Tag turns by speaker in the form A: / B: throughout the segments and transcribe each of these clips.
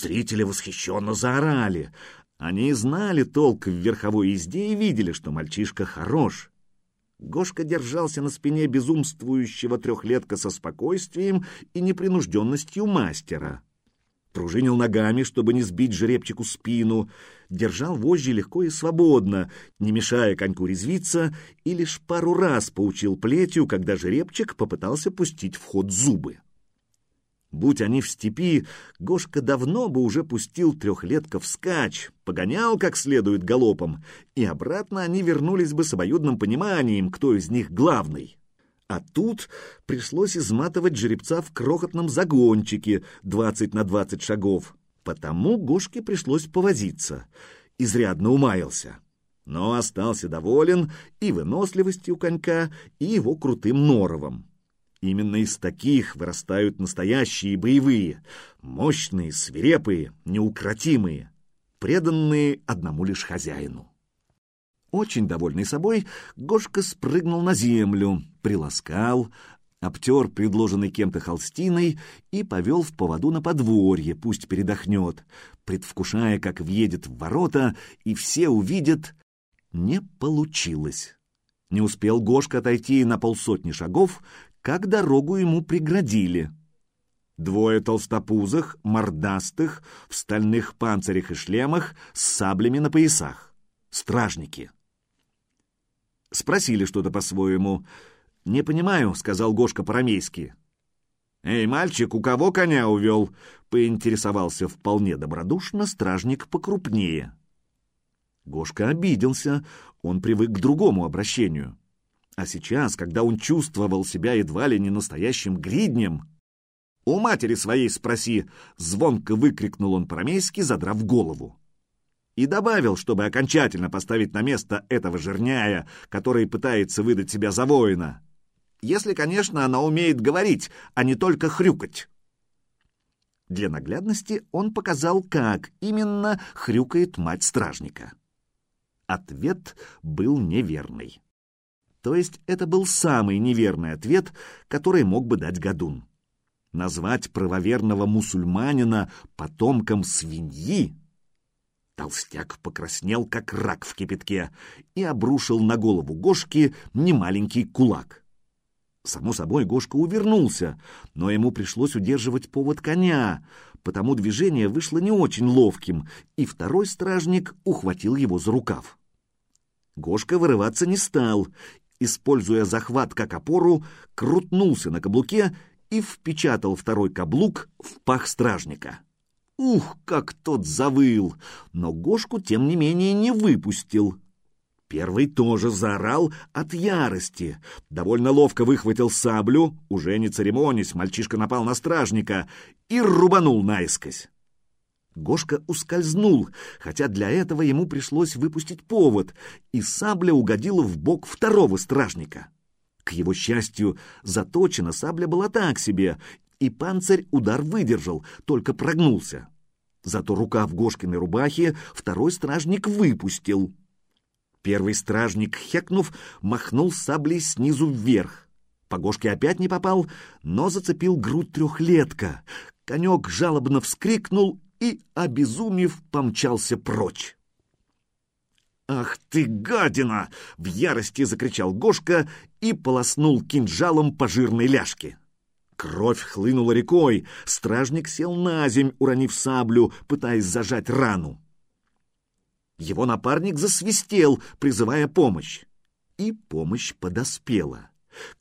A: Зрители восхищенно заорали. Они знали толк в верховой езде и видели, что мальчишка хорош. Гошка держался на спине безумствующего трехлетка со спокойствием и непринужденностью мастера. Пружинил ногами, чтобы не сбить жеребчику спину, держал вожжи легко и свободно, не мешая коньку резвиться, и лишь пару раз поучил плетью, когда жеребчик попытался пустить в ход зубы. Будь они в степи, Гошка давно бы уже пустил трехлетка вскачь, погонял как следует галопом, и обратно они вернулись бы с обоюдным пониманием, кто из них главный. А тут пришлось изматывать жеребца в крохотном загончике 20 на 20 шагов. Потому Гошке пришлось повозиться. Изрядно умаялся. Но остался доволен и выносливостью конька, и его крутым норовом. Именно из таких вырастают настоящие боевые, мощные, свирепые, неукротимые, преданные одному лишь хозяину. Очень довольный собой, Гошка спрыгнул на землю, приласкал, обтер предложенный кем-то холстиной и повел в поводу на подворье, пусть передохнет, предвкушая, как въедет в ворота, и все увидят. Не получилось. Не успел Гошка отойти на полсотни шагов, как дорогу ему преградили. Двое толстопузых, мордастых, в стальных панцирях и шлемах, с саблями на поясах. Стражники. Спросили что-то по-своему. «Не понимаю», — сказал Гошка по-рамейски. «Эй, мальчик, у кого коня увел?» — поинтересовался вполне добродушно стражник покрупнее. Гошка обиделся, он привык к другому обращению. А сейчас, когда он чувствовал себя едва ли не настоящим гриднем, «У матери своей спроси!» — звонко выкрикнул он промейски, задрав голову. И добавил, чтобы окончательно поставить на место этого жирняя, который пытается выдать себя за воина. Если, конечно, она умеет говорить, а не только хрюкать. Для наглядности он показал, как именно хрюкает мать стражника. Ответ был неверный. То есть это был самый неверный ответ, который мог бы дать Гадун. Назвать правоверного мусульманина потомком свиньи? Толстяк покраснел, как рак в кипятке, и обрушил на голову Гошки немаленький кулак. Само собой, Гошка увернулся, но ему пришлось удерживать повод коня, потому движение вышло не очень ловким, и второй стражник ухватил его за рукав. Гошка вырываться не стал используя захват как опору, крутнулся на каблуке и впечатал второй каблук в пах стражника. Ух, как тот завыл! Но Гошку, тем не менее, не выпустил. Первый тоже заорал от ярости. Довольно ловко выхватил саблю, уже не церемонясь, мальчишка напал на стражника и рубанул наискось. Гошка ускользнул, хотя для этого ему пришлось выпустить повод, и сабля угодила в бок второго стражника. К его счастью, заточена сабля была так себе, и панцирь удар выдержал, только прогнулся. Зато рука в Гошкиной рубахе второй стражник выпустил. Первый стражник, хекнув, махнул саблей снизу вверх. По Гошке опять не попал, но зацепил грудь трехлетка. Конек жалобно вскрикнул и, обезумев, помчался прочь. «Ах ты, гадина!» — в ярости закричал Гошка и полоснул кинжалом по жирной ляжке. Кровь хлынула рекой, стражник сел на земь, уронив саблю, пытаясь зажать рану. Его напарник засвистел, призывая помощь. И помощь подоспела.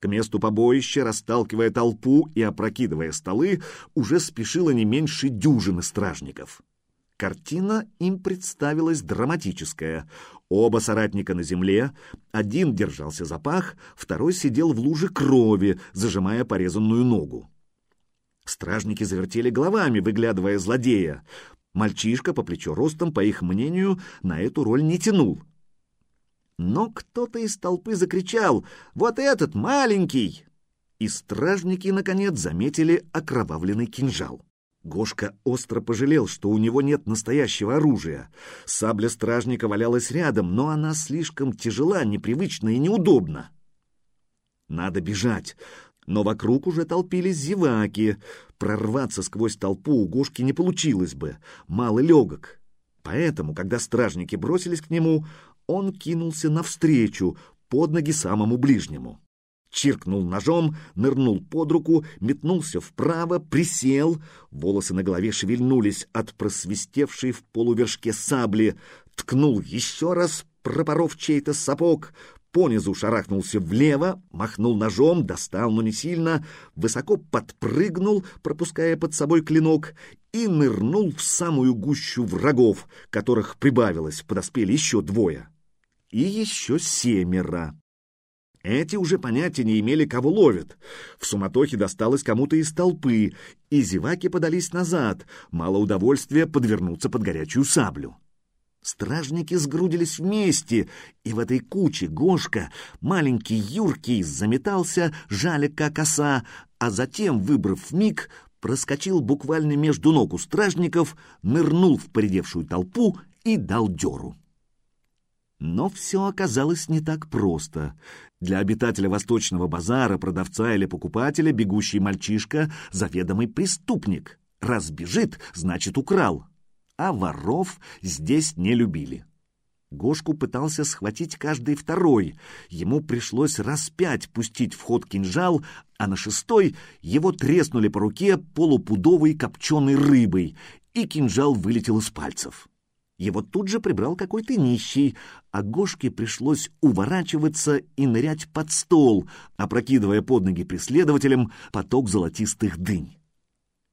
A: К месту побоища, расталкивая толпу и опрокидывая столы, уже спешило не меньше дюжины стражников. Картина им представилась драматическая. Оба соратника на земле, один держался за пах, второй сидел в луже крови, зажимая порезанную ногу. Стражники завертели головами, выглядывая злодея. Мальчишка по плечо ростом, по их мнению, на эту роль не тянул — но кто-то из толпы закричал «Вот этот маленький!» И стражники, наконец, заметили окровавленный кинжал. Гошка остро пожалел, что у него нет настоящего оружия. Сабля стражника валялась рядом, но она слишком тяжела, непривычна и неудобна. Надо бежать. Но вокруг уже толпились зеваки. Прорваться сквозь толпу у Гошки не получилось бы, мало легок. Поэтому, когда стражники бросились к нему, он кинулся навстречу, под ноги самому ближнему. Чиркнул ножом, нырнул под руку, метнулся вправо, присел. Волосы на голове шевельнулись от просвистевшей в полувершке сабли. Ткнул еще раз, пропоров чей-то сапог, понизу шарахнулся влево, махнул ножом, достал, но не сильно, высоко подпрыгнул, пропуская под собой клинок, и нырнул в самую гущу врагов, которых прибавилось, подоспели еще двое. И еще семеро. Эти уже понятия не имели, кого ловят. В суматохе досталось кому-то из толпы, и зеваки подались назад, мало удовольствия подвернуться под горячую саблю. Стражники сгрудились вместе, и в этой куче Гошка, маленький Юркий, заметался, жаля как оса, а затем, выбрав миг, проскочил буквально между ног у стражников, нырнул в поредевшую толпу и дал дёру. Но все оказалось не так просто. Для обитателя Восточного базара, продавца или покупателя, бегущий мальчишка — заведомый преступник. Раз бежит, значит, украл а воров здесь не любили. Гошку пытался схватить каждый второй. Ему пришлось раз пять пустить в ход кинжал, а на шестой его треснули по руке полупудовой копченой рыбой, и кинжал вылетел из пальцев. Его тут же прибрал какой-то нищий, а Гошке пришлось уворачиваться и нырять под стол, опрокидывая под ноги преследователям поток золотистых дынь.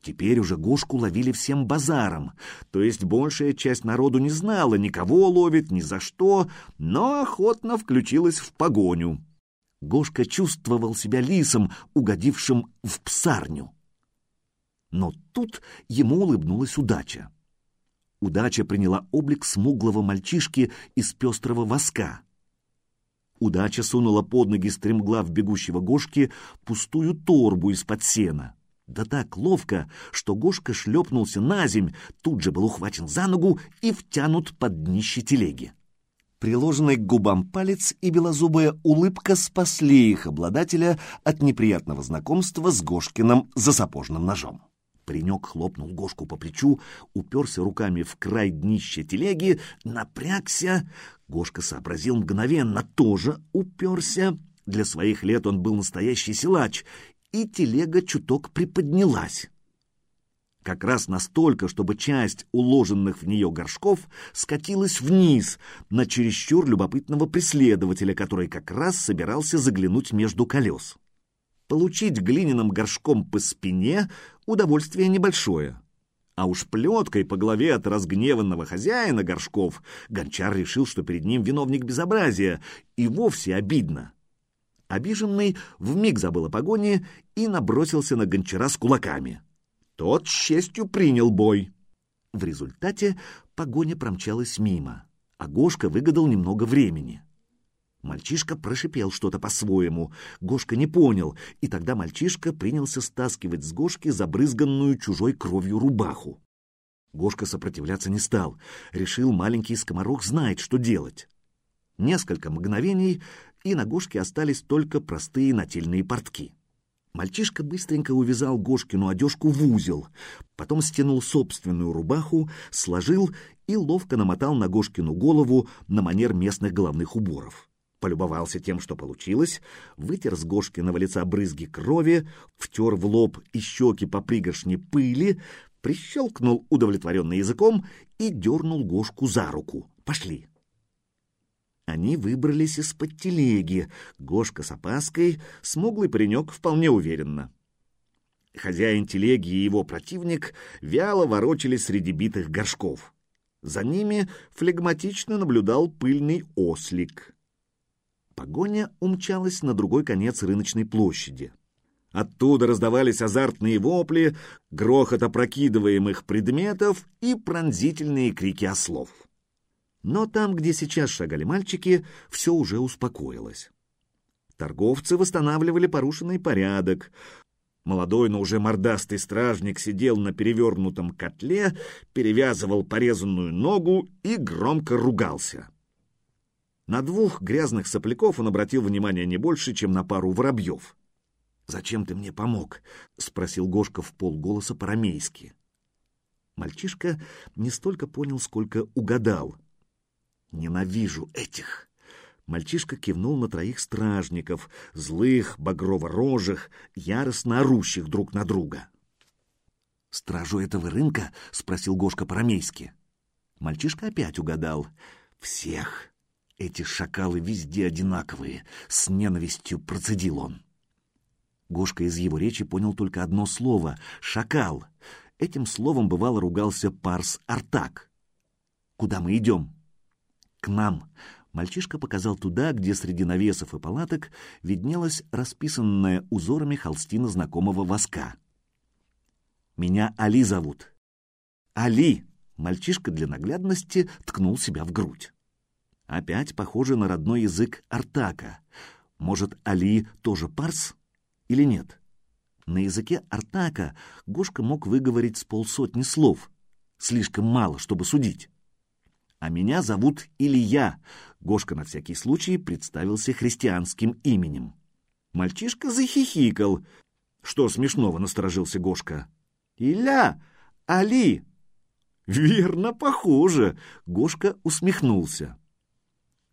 A: Теперь уже Гошку ловили всем базаром, то есть большая часть народу не знала, никого ловит, ни за что, но охотно включилась в погоню. Гошка чувствовал себя лисом, угодившим в псарню. Но тут ему улыбнулась удача. Удача приняла облик смуглого мальчишки из пестрого воска. Удача сунула под ноги стремглав бегущего Гошки пустую торбу из-под сена. Да так ловко, что Гошка шлепнулся на земь, тут же был ухвачен за ногу и втянут под днище телеги. Приложенный к губам палец и белозубая улыбка спасли их обладателя от неприятного знакомства с Гошкиным засапожным ножом. Паренек хлопнул Гошку по плечу, уперся руками в край днища телеги, напрягся. Гошка сообразил мгновенно, тоже уперся. Для своих лет он был настоящий силач и телега чуток приподнялась. Как раз настолько, чтобы часть уложенных в нее горшков скатилась вниз на чересчур любопытного преследователя, который как раз собирался заглянуть между колес. Получить глиняным горшком по спине — удовольствие небольшое. А уж плеткой по голове от разгневанного хозяина горшков гончар решил, что перед ним виновник безобразия, и вовсе обидно. Обиженный вмиг забыл о погоне и набросился на гончара с кулаками. Тот с честью принял бой. В результате погоня промчалась мимо, а Гошка выгадал немного времени. Мальчишка прошипел что-то по-своему. Гошка не понял, и тогда мальчишка принялся стаскивать с Гошки забрызганную чужой кровью рубаху. Гошка сопротивляться не стал. Решил, маленький скоморох знает, что делать. Несколько мгновений, и на Гошке остались только простые нательные портки. Мальчишка быстренько увязал Гошкину одежку в узел, потом стянул собственную рубаху, сложил и ловко намотал на Гошкину голову на манер местных головных уборов. Полюбовался тем, что получилось, вытер с Гошкиного лица брызги крови, втер в лоб и щеки по пригоршне пыли, прищелкнул удовлетворенно языком и дернул Гошку за руку. «Пошли!» Они выбрались из-под телеги. Гошка с опаской, смуглый паренек вполне уверенно. Хозяин телеги и его противник вяло ворочались среди битых горшков. За ними флегматично наблюдал пыльный ослик. Погоня умчалась на другой конец рыночной площади. Оттуда раздавались азартные вопли, грохот опрокидываемых предметов и пронзительные крики ослов. Но там, где сейчас шагали мальчики, все уже успокоилось. Торговцы восстанавливали порушенный порядок. Молодой, но уже мордастый стражник сидел на перевернутом котле, перевязывал порезанную ногу и громко ругался. На двух грязных сопляков он обратил внимание не больше, чем на пару воробьев. «Зачем ты мне помог?» — спросил Гошка в полголоса по-рамейски. Мальчишка не столько понял, сколько угадал. «Ненавижу этих!» Мальчишка кивнул на троих стражников, злых, багрово-рожих, яростно орущих друг на друга. «Стражу этого рынка?» — спросил Гошка по-рамейски. Мальчишка опять угадал. «Всех! Эти шакалы везде одинаковые!» — с ненавистью процедил он. Гошка из его речи понял только одно слово — «шакал». Этим словом бывало ругался Парс Артак. «Куда мы идем?» «К нам». Мальчишка показал туда, где среди навесов и палаток виднелась расписанная узорами холстина знакомого воска. «Меня Али зовут». «Али!» — мальчишка для наглядности ткнул себя в грудь. Опять похоже на родной язык Артака. Может, Али тоже парс?» или нет. На языке Артака Гошка мог выговорить с полсотни слов. Слишком мало, чтобы судить. «А меня зовут Илья», — Гошка на всякий случай представился христианским именем. Мальчишка захихикал. «Что смешного?» — насторожился Гошка. «Иля! Али!» «Верно, похоже!» — Гошка усмехнулся.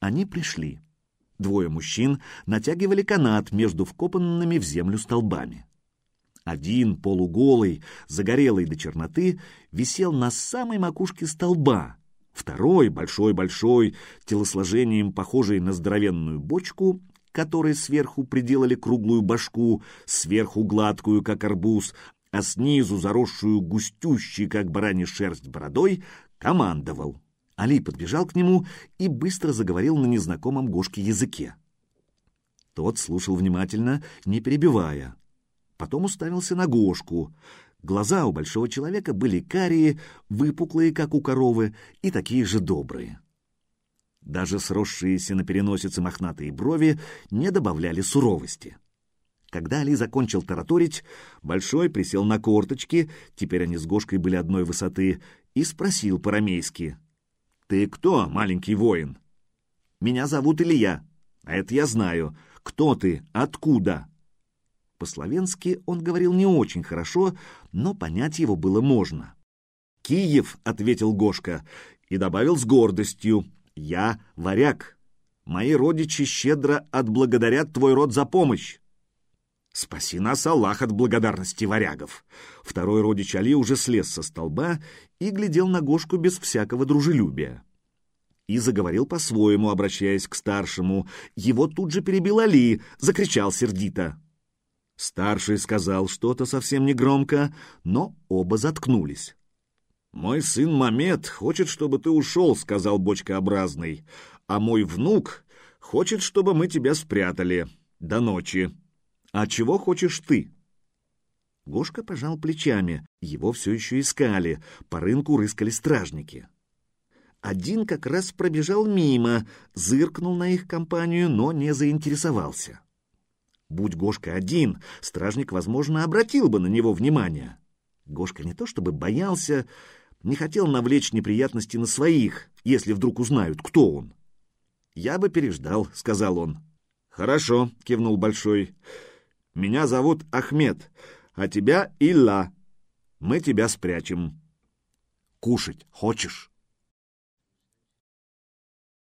A: Они пришли. Двое мужчин натягивали канат между вкопанными в землю столбами. Один, полуголый, загорелый до черноты, висел на самой макушке столба. Второй, большой-большой, телосложением похожий на здоровенную бочку, которой сверху приделали круглую башку, сверху гладкую, как арбуз, а снизу заросшую густющей, как баранья шерсть, бородой, командовал. Али подбежал к нему и быстро заговорил на незнакомом Гошке языке. Тот слушал внимательно, не перебивая. Потом уставился на Гошку. Глаза у большого человека были карие, выпуклые, как у коровы, и такие же добрые. Даже сросшиеся на переносице мохнатые брови не добавляли суровости. Когда Али закончил тараторить, Большой присел на корточки, теперь они с Гошкой были одной высоты, и спросил по-рамейски — «Ты кто, маленький воин?» «Меня зовут Илья. А это я знаю. Кто ты? Откуда?» По-словенски он говорил не очень хорошо, но понять его было можно. «Киев», — ответил Гошка, и добавил с гордостью, «Я варяг. Мои родичи щедро отблагодарят твой род за помощь». «Спаси нас, Аллах, от благодарности варягов!» Второй родич Али уже слез со столба и глядел на Гошку без всякого дружелюбия. И заговорил по-своему, обращаясь к старшему. Его тут же перебил Али, закричал сердито. Старший сказал что-то совсем негромко, но оба заткнулись. «Мой сын Мамед хочет, чтобы ты ушел», — сказал бочкообразный, «а мой внук хочет, чтобы мы тебя спрятали до ночи». «А чего хочешь ты?» Гошка пожал плечами, его все еще искали, по рынку рыскали стражники. Один как раз пробежал мимо, зыркнул на их компанию, но не заинтересовался. Будь Гошка один, стражник, возможно, обратил бы на него внимание. Гошка не то чтобы боялся, не хотел навлечь неприятности на своих, если вдруг узнают, кто он. «Я бы переждал», — сказал он. «Хорошо», — кивнул Большой. Меня зовут Ахмед, а тебя Илла. Мы тебя спрячем. Кушать хочешь?